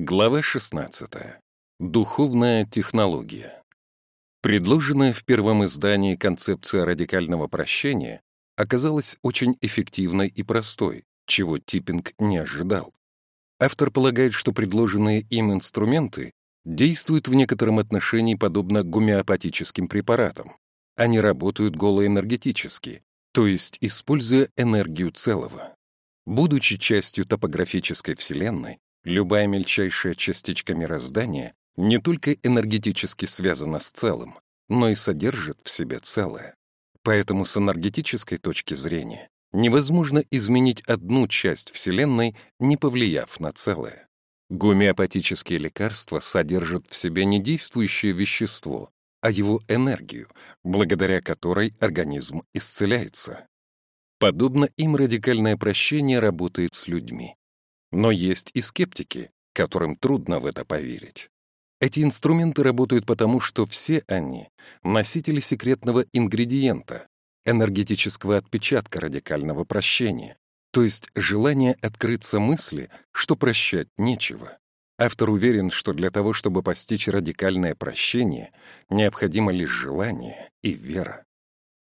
Глава 16. Духовная технология. Предложенная в первом издании концепция радикального прощения оказалась очень эффективной и простой, чего Типпинг не ожидал. Автор полагает, что предложенные им инструменты действуют в некотором отношении подобно гомеопатическим препаратам. Они работают голоэнергетически, то есть используя энергию целого. Будучи частью топографической Вселенной, Любая мельчайшая частичка мироздания не только энергетически связана с целым, но и содержит в себе целое. Поэтому с энергетической точки зрения невозможно изменить одну часть Вселенной, не повлияв на целое. Гомеопатические лекарства содержат в себе не действующее вещество, а его энергию, благодаря которой организм исцеляется. Подобно им радикальное прощение работает с людьми. Но есть и скептики, которым трудно в это поверить. Эти инструменты работают потому, что все они — носители секретного ингредиента, энергетического отпечатка радикального прощения, то есть желание открыться мысли, что прощать нечего. Автор уверен, что для того, чтобы постичь радикальное прощение, необходимо лишь желание и вера.